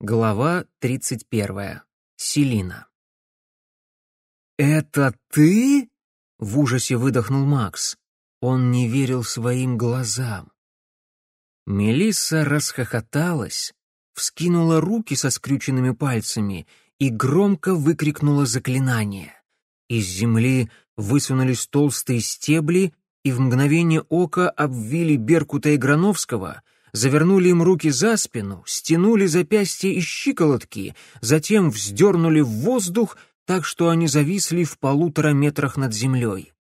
Глава 31. Селина. «Это ты?» — в ужасе выдохнул Макс. Он не верил своим глазам. Мелисса расхохоталась, вскинула руки со скрюченными пальцами и громко выкрикнула заклинание. Из земли высунулись толстые стебли и в мгновение ока обвили Беркута и Грановского, завернули им руки за спину, стянули запястья и щиколотки, затем вздернули в воздух, так что они зависли в полутора метрах над землей.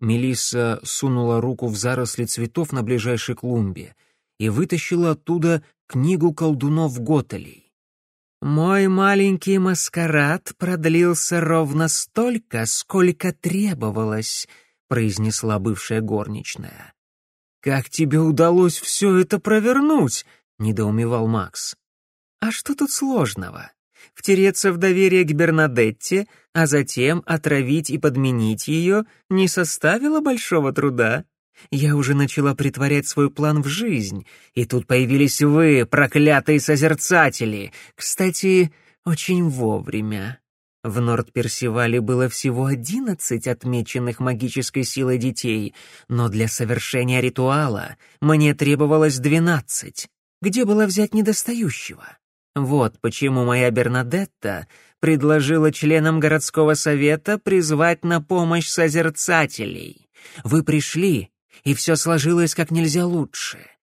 Мелисса сунула руку в заросли цветов на ближайшей клумбе и вытащила оттуда книгу колдунов Готелей. «Мой маленький маскарад продлился ровно столько, сколько требовалось», произнесла бывшая горничная. «Как тебе удалось все это провернуть?» — недоумевал Макс. «А что тут сложного? Втереться в доверие к Бернадетте, а затем отравить и подменить ее не составило большого труда. Я уже начала притворять свой план в жизнь, и тут появились вы, проклятые созерцатели. Кстати, очень вовремя. В Норд-Персивале было всего одиннадцать отмеченных магической силой детей, но для совершения ритуала мне требовалось двенадцать. Где было взять недостающего? Вот почему моя Бернадетта предложила членам городского совета призвать на помощь созерцателей. Вы пришли, и все сложилось как нельзя лучше.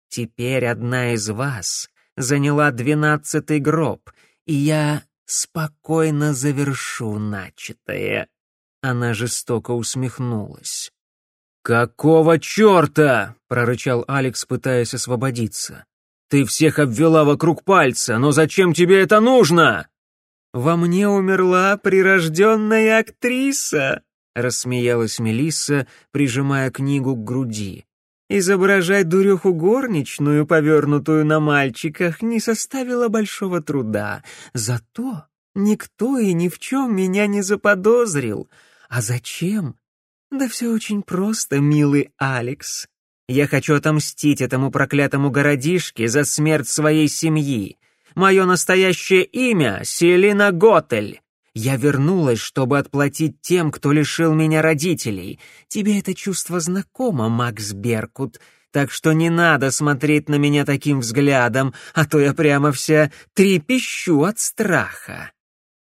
Теперь одна из вас заняла двенадцатый гроб, и я спокойно завершу начатое». Она жестоко усмехнулась. «Какого черта?» — прорычал Алекс, пытаясь освободиться. «Ты всех обвела вокруг пальца, но зачем тебе это нужно?» «Во мне умерла прирожденная актриса», — рассмеялась Мелисса, прижимая книгу к груди. Изображать дуреху горничную, повернутую на мальчиках, не составило большого труда. Зато никто и ни в чем меня не заподозрил. А зачем? Да все очень просто, милый Алекс. Я хочу отомстить этому проклятому городишке за смерть своей семьи. Мое настоящее имя — Селина Готель. Я вернулась, чтобы отплатить тем, кто лишил меня родителей. Тебе это чувство знакомо, Макс Беркут, так что не надо смотреть на меня таким взглядом, а то я прямо вся трепещу от страха».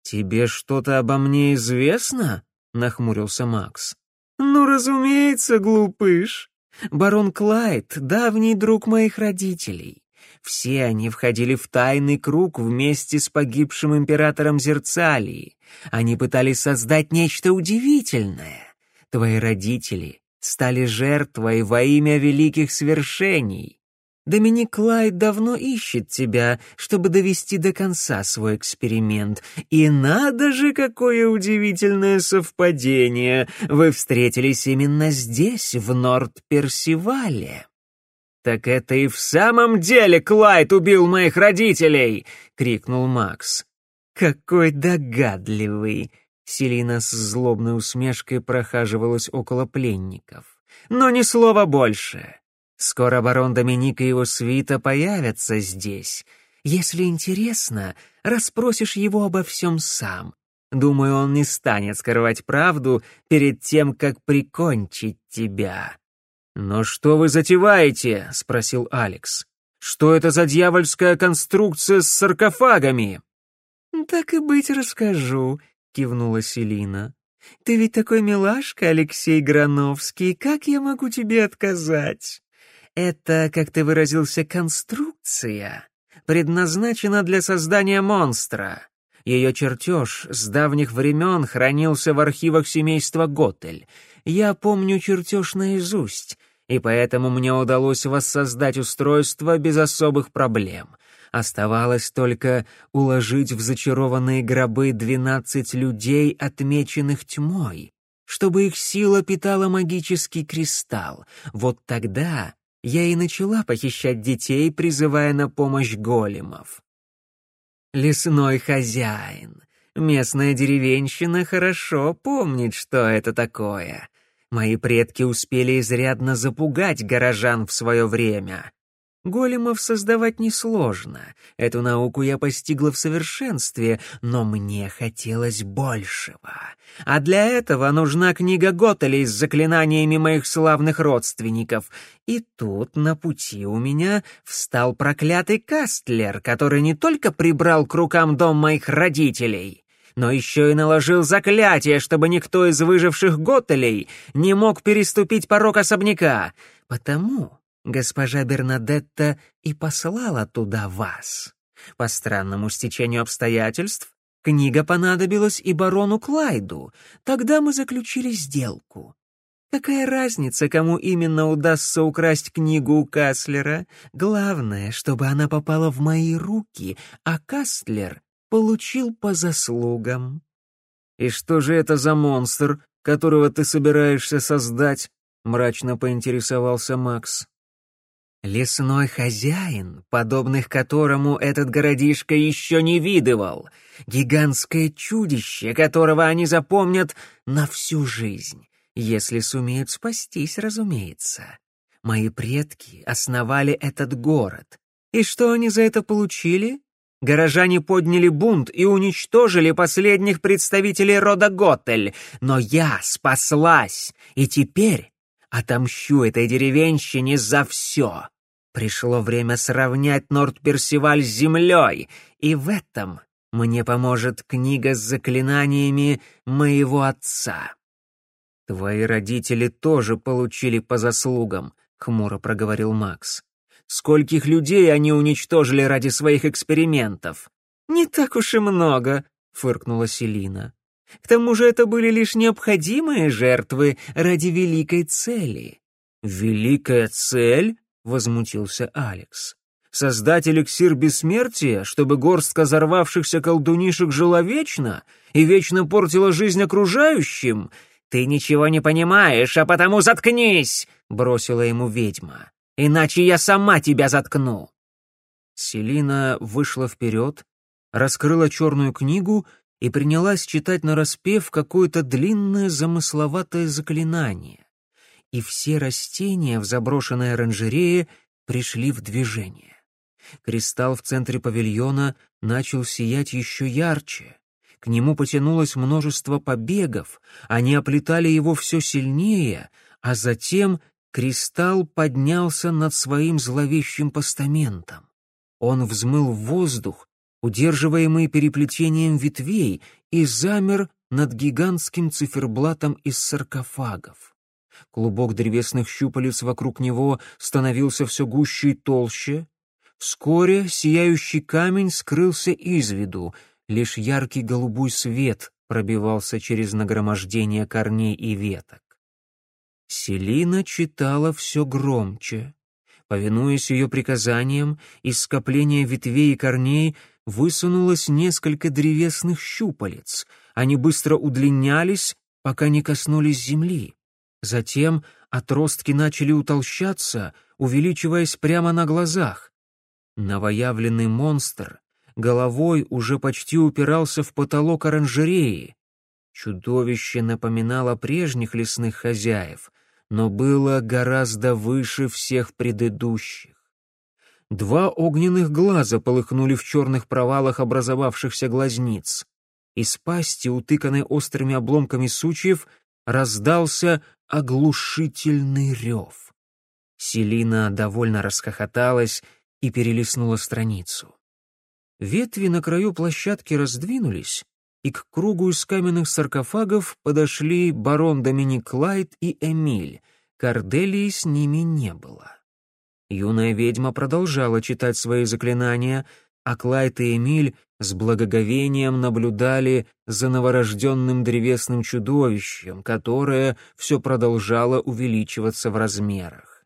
«Тебе что-то обо мне известно?» — нахмурился Макс. «Ну, разумеется, глупыш. Барон Клайд — давний друг моих родителей. Все они входили в тайный круг вместе с погибшим императором Зерцалии. Они пытались создать нечто удивительное. Твои родители стали жертвой во имя великих свершений. Доминик Клайд давно ищет тебя, чтобы довести до конца свой эксперимент. И надо же, какое удивительное совпадение! Вы встретились именно здесь, в Норд-Персивале. «Так это и в самом деле Клайд убил моих родителей!» — крикнул Макс. «Какой догадливый!» Селина с злобной усмешкой прохаживалась около пленников. «Но ни слова больше. Скоро барон Доминик и его свита появятся здесь. Если интересно, расспросишь его обо всем сам. Думаю, он не станет скрывать правду перед тем, как прикончить тебя». «Но что вы затеваете?» — спросил Алекс. «Что это за дьявольская конструкция с саркофагами?» «Так и быть расскажу», — кивнула Селина. «Ты ведь такой милашка, Алексей Грановский, как я могу тебе отказать? Это, как ты выразился, конструкция, предназначена для создания монстра. Ее чертеж с давних времен хранился в архивах семейства Готель. Я помню чертеж наизусть, и поэтому мне удалось воссоздать устройство без особых проблем. Оставалось только уложить в зачарованные гробы двенадцать людей, отмеченных тьмой, чтобы их сила питала магический кристалл. Вот тогда я и начала похищать детей, призывая на помощь големов. Лесной хозяин. Местная деревенщина хорошо помнит, что это такое. Мои предки успели изрядно запугать горожан в свое время. Големов создавать несложно. Эту науку я постигла в совершенстве, но мне хотелось большего. А для этого нужна книга Готелей с заклинаниями моих славных родственников. И тут на пути у меня встал проклятый Кастлер, который не только прибрал к рукам дом моих родителей, но еще и наложил заклятие, чтобы никто из выживших Готелей не мог переступить порог особняка. Потому госпожа Бернадетта и послала туда вас. По странному стечению обстоятельств книга понадобилась и барону Клайду. Тогда мы заключили сделку. Какая разница, кому именно удастся украсть книгу у Каслера? Главное, чтобы она попала в мои руки, а Кастлер получил по заслугам. «И что же это за монстр, которого ты собираешься создать?» — мрачно поинтересовался Макс. Лесной хозяин, подобных которому этот городишко еще не видывал, гигантское чудище, которого они запомнят на всю жизнь, если сумеют спастись, разумеется. Мои предки основали этот город. И что они за это получили? Горожане подняли бунт и уничтожили последних представителей рода Готель, но я спаслась, и теперь отомщу этой деревенщине за все. Пришло время сравнять Норд-Персиваль с землей, и в этом мне поможет книга с заклинаниями моего отца. «Твои родители тоже получили по заслугам», — хмуро проговорил Макс. «Скольких людей они уничтожили ради своих экспериментов?» «Не так уж и много», — фыркнула Селина. «К тому же это были лишь необходимые жертвы ради великой цели». «Великая цель?» возмутился Алекс. Создать эликсир бессмертия, чтобы горстка взорвавшихся колдунишек жила вечно и вечно портила жизнь окружающим? Ты ничего не понимаешь, а потому заткнись, бросила ему ведьма. Иначе я сама тебя заткну. Селина вышла вперед, раскрыла черную книгу и принялась читать нараспев какое-то длинное замысловатое заклинание и все растения в заброшенной оранжерее пришли в движение. Кристалл в центре павильона начал сиять еще ярче. К нему потянулось множество побегов, они оплетали его все сильнее, а затем кристалл поднялся над своим зловещим постаментом. Он взмыл в воздух, удерживаемый переплетением ветвей, и замер над гигантским циферблатом из саркофагов. Клубок древесных щупалец вокруг него становился все гуще и толще. Вскоре сияющий камень скрылся из виду, лишь яркий голубой свет пробивался через нагромождение корней и веток. Селина читала все громче. Повинуясь ее приказаниям, из скопления ветвей и корней высунулось несколько древесных щупалец. Они быстро удлинялись, пока не коснулись земли. Затем отростки начали утолщаться, увеличиваясь прямо на глазах. Новоявленный монстр головой уже почти упирался в потолок оранжереи. Чудовище напоминало прежних лесных хозяев, но было гораздо выше всех предыдущих. Два огненных глаза полыхнули в черных провалах образовавшихся глазниц. Из пасти, утыканной острыми обломками сучьев, раздался оглушительный рев. Селина довольно расхохоталась и перелистнула страницу. Ветви на краю площадки раздвинулись, и к кругу из каменных саркофагов подошли барон Доминик Лайт и Эмиль. Корделии с ними не было. Юная ведьма продолжала читать свои заклинания, а Клайд и Эмиль с благоговением наблюдали за новорожденным древесным чудовищем, которое все продолжало увеличиваться в размерах.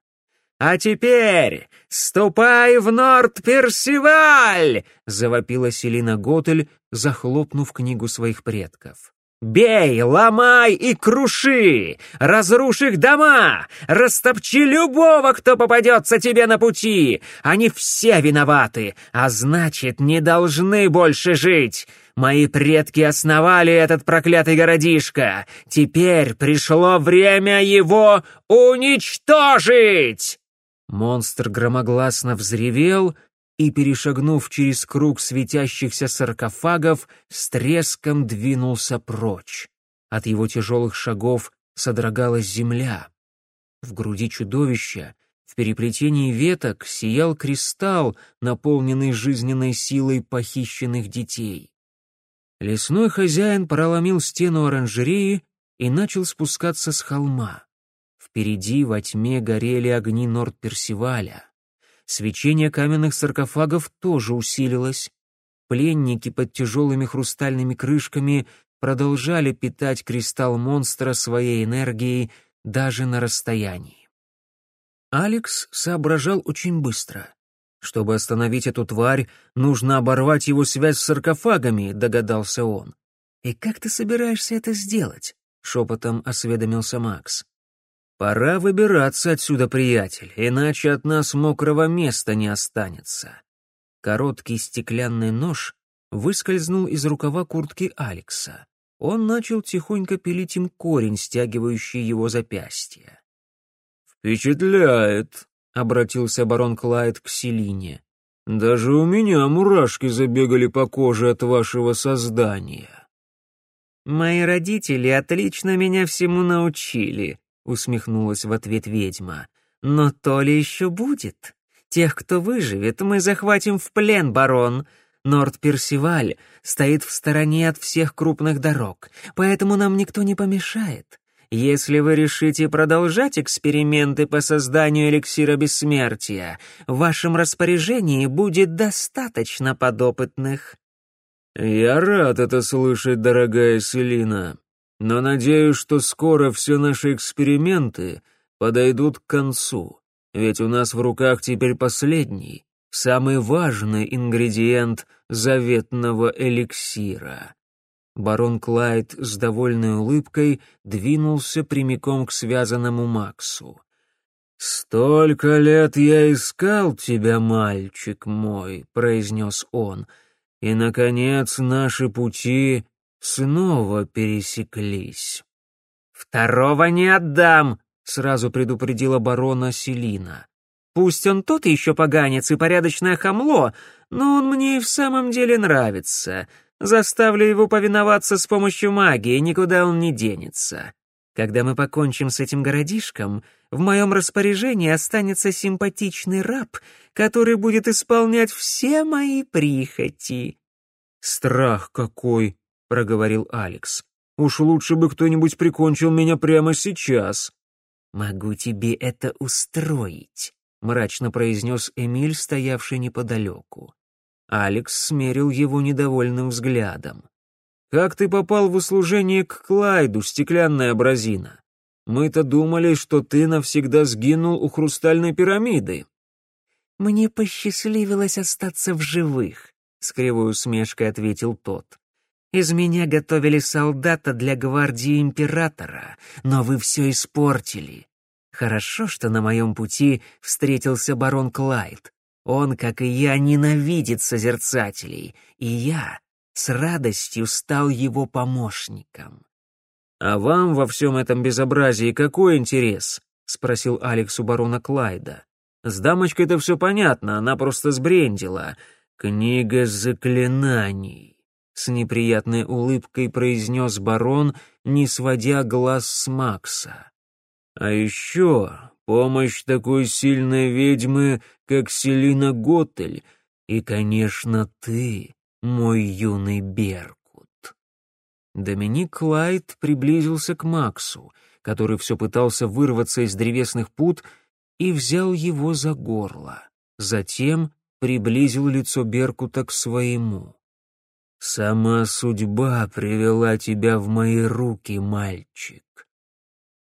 «А теперь ступай в Норд-Персиваль!» — завопила Селина Готель, захлопнув книгу своих предков. Бей, ломай и круши! Разрушь их дома! Растопчи любого, кто попадется тебе на пути! Они все виноваты, а значит, не должны больше жить! Мои предки основали этот проклятый городишко! Теперь пришло время его уничтожить!» Монстр громогласно взревел и, перешагнув через круг светящихся саркофагов, с треском двинулся прочь. От его тяжелых шагов содрогалась земля. В груди чудовища, в переплетении веток, сиял кристалл, наполненный жизненной силой похищенных детей. Лесной хозяин проломил стену оранжереи и начал спускаться с холма. Впереди во тьме горели огни Норд-Персиваля. Свечение каменных саркофагов тоже усилилось. Пленники под тяжелыми хрустальными крышками продолжали питать кристалл монстра своей энергией даже на расстоянии. Алекс соображал очень быстро. Чтобы остановить эту тварь, нужно оборвать его связь с саркофагами, догадался он. И как ты собираешься это сделать? шепотом осведомился Макс. Пора выбираться отсюда, приятель, иначе от нас мокрого места не останется. Короткий стеклянный нож выскользнул из рукава куртки Алекса. Он начал тихонько пилить им корень, стягивающий его запястье. «Впечатляет», — обратился барон Клайд к Селине. «Даже у меня мурашки забегали по коже от вашего создания». «Мои родители отлично меня всему научили», — усмехнулась в ответ ведьма. «Но то ли еще будет. Тех, кто выживет, мы захватим в плен, барон. Норд-Персиваль стоит в стороне от всех крупных дорог, поэтому нам никто не помешает. Если вы решите продолжать эксперименты по созданию эликсира бессмертия, в вашем распоряжении будет достаточно подопытных». «Я рад это слышать, дорогая Селина, но надеюсь, что скоро все наши эксперименты подойдут к концу, ведь у нас в руках теперь последний, самый важный ингредиент заветного эликсира». Барон Клайд с довольной улыбкой двинулся прямиком к связанному Максу. «Столько лет я искал тебя, мальчик мой», — произнес он, — «и, наконец, наши пути снова пересеклись». «Второго не отдам», — сразу предупредила барона Селина. «Пусть он тот еще поганец и порядочное хамло, но он мне и в самом деле нравится. Заставлю его повиноваться с помощью магии, никуда он не денется. Когда мы покончим с этим городишком, в моем распоряжении останется симпатичный раб, который будет исполнять все мои прихоти». «Страх какой!» — проговорил Алекс. «Уж лучше бы кто-нибудь прикончил меня прямо сейчас». «Могу тебе это устроить», — мрачно произнес Эмиль, стоявший неподалеку. Алекс смерил его недовольным взглядом. «Как ты попал в услужение к Клайду, стеклянная бразина? Мы-то думали, что ты навсегда сгинул у хрустальной пирамиды». «Мне посчастливилось остаться в живых», — с кривой усмешкой ответил тот. «Из меня готовили солдата для гвардии императора, но вы все испортили. Хорошо, что на моем пути встретился барон Клайд. Он, как и я, ненавидит созерцателей, и я с радостью стал его помощником. «А вам во всем этом безобразии какой интерес?» — спросил Алекс у барона Клайда. «С дамочкой-то все понятно, она просто сбрендила. Книга заклинаний», — с неприятной улыбкой произнес барон, не сводя глаз с Макса. «А еще помощь такой сильной ведьмы, как Селина Готель, и, конечно, ты, мой юный Беркут. Доминик Клайд приблизился к Максу, который все пытался вырваться из древесных пут, и взял его за горло. Затем приблизил лицо Беркута к своему. «Сама судьба привела тебя в мои руки, мальчик.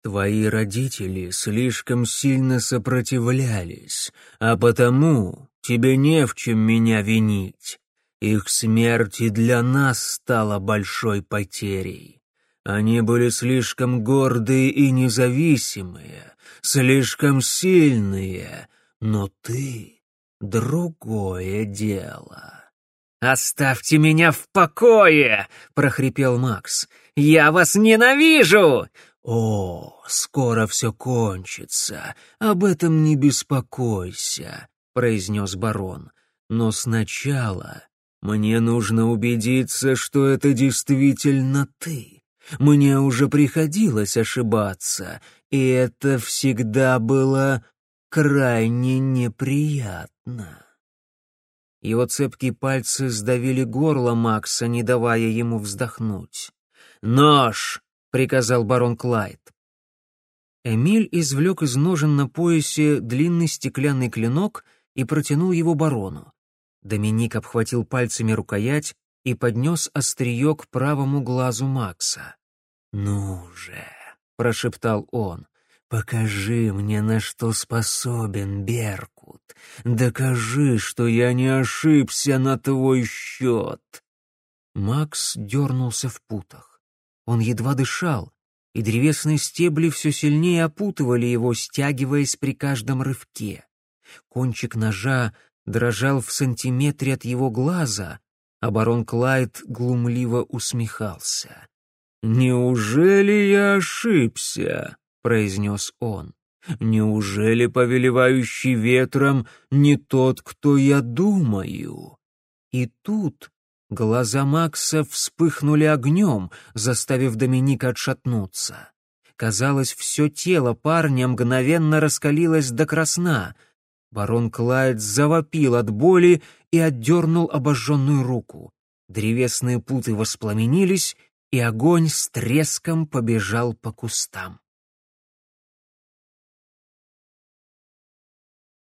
Твои родители слишком сильно сопротивлялись, а потому тебе не в чем меня винить. Их смерть и для нас стала большой потерей. Они были слишком гордые и независимые, слишком сильные, но ты — другое дело. «Оставьте меня в покое!» — прохрипел Макс. «Я вас ненавижу!» «О, скоро все кончится, об этом не беспокойся», — произнес барон. «Но сначала мне нужно убедиться, что это действительно ты. Мне уже приходилось ошибаться, и это всегда было крайне неприятно». Его цепкие пальцы сдавили горло Макса, не давая ему вздохнуть. «Нож!» — приказал барон Клайд. Эмиль извлек из ножен на поясе длинный стеклянный клинок и протянул его барону. Доминик обхватил пальцами рукоять и поднес острие к правому глазу Макса. «Ну же!» — прошептал он. «Покажи мне, на что способен Беркут. Докажи, что я не ошибся на твой счет». Макс дернулся в путах. Он едва дышал, и древесные стебли все сильнее опутывали его, стягиваясь при каждом рывке. Кончик ножа дрожал в сантиметре от его глаза, а барон Клайд глумливо усмехался. «Неужели я ошибся?» — произнес он. «Неужели повелевающий ветром не тот, кто я думаю?» И тут глаза Макса вспыхнули огнем, заставив Доминика отшатнуться. Казалось, все тело парня мгновенно раскалилось до красна. Барон Клайд завопил от боли и отдернул обожженную руку. Древесные путы воспламенились, и огонь с треском побежал по кустам.